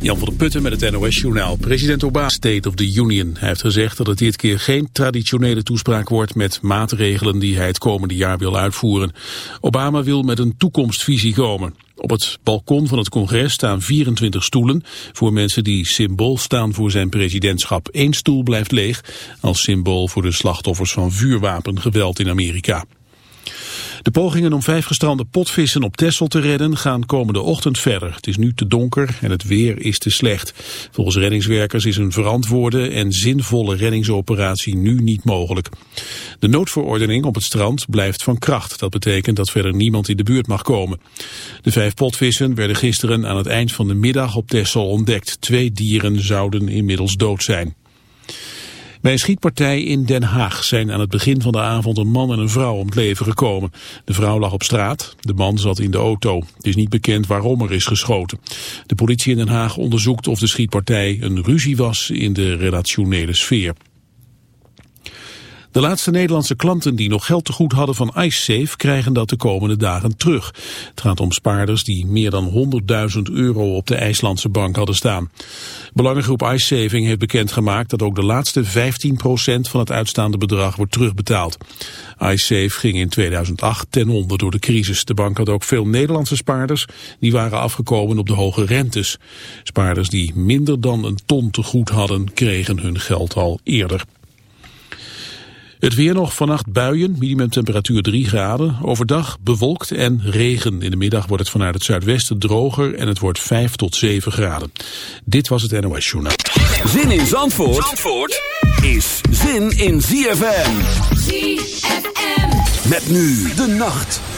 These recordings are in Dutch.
Jan van der Putten met het NOS-journaal. President Obama State of the Union. Heeft gezegd dat het dit keer geen traditionele toespraak wordt met maatregelen die hij het komende jaar wil uitvoeren. Obama wil met een toekomstvisie komen. Op het balkon van het congres staan 24 stoelen voor mensen die symbool staan voor zijn presidentschap. Eén stoel blijft leeg als symbool voor de slachtoffers van vuurwapengeweld in Amerika. De pogingen om vijf gestrande potvissen op Texel te redden gaan komende ochtend verder. Het is nu te donker en het weer is te slecht. Volgens reddingswerkers is een verantwoorde en zinvolle reddingsoperatie nu niet mogelijk. De noodverordening op het strand blijft van kracht. Dat betekent dat verder niemand in de buurt mag komen. De vijf potvissen werden gisteren aan het eind van de middag op Texel ontdekt. Twee dieren zouden inmiddels dood zijn. Bij een schietpartij in Den Haag zijn aan het begin van de avond een man en een vrouw om het leven gekomen. De vrouw lag op straat, de man zat in de auto. Het is niet bekend waarom er is geschoten. De politie in Den Haag onderzoekt of de schietpartij een ruzie was in de relationele sfeer. De laatste Nederlandse klanten die nog geld te goed hadden van IceSafe krijgen dat de komende dagen terug. Het gaat om spaarders die meer dan 100.000 euro op de IJslandse bank hadden staan. Belangengroep IceSaving heeft bekendgemaakt dat ook de laatste 15% van het uitstaande bedrag wordt terugbetaald. IceSafe ging in 2008 ten onder door de crisis. De bank had ook veel Nederlandse spaarders die waren afgekomen op de hoge rentes. Spaarders die minder dan een ton te goed hadden kregen hun geld al eerder. Het weer nog vannacht buien, minimumtemperatuur 3 graden. Overdag bewolkt en regen. In de middag wordt het vanuit het zuidwesten droger en het wordt 5 tot 7 graden. Dit was het NOS Journaal. Zin in Zandvoort, Zandvoort is zin in ZFM. ZFM. Met nu de nacht.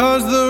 Cause the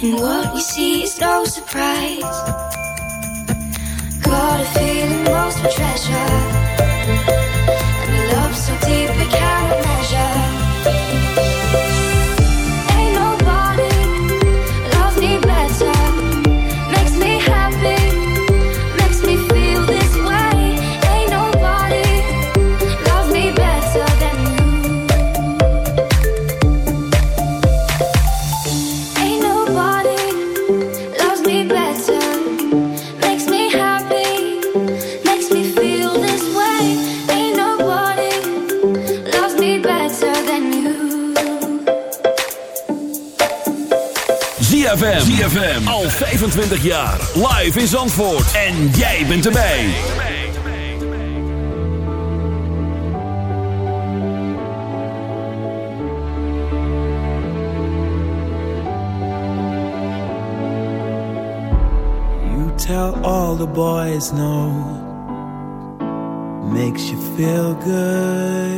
And what you see is no surprise. Got a feeling most of treasure. And a love so deep. ZFM. Al 25 jaar. Live in Zandvoort. En jij bent erbij. You tell all the boys no. Makes you feel good,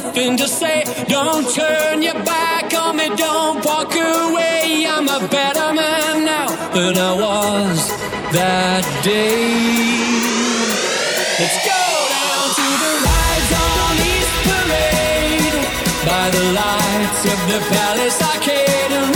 nothing to say. Don't turn your back on me, don't walk away. I'm a better man now than I was that day. Let's go! down to the Ritz on East Parade by the lights of the palace arcade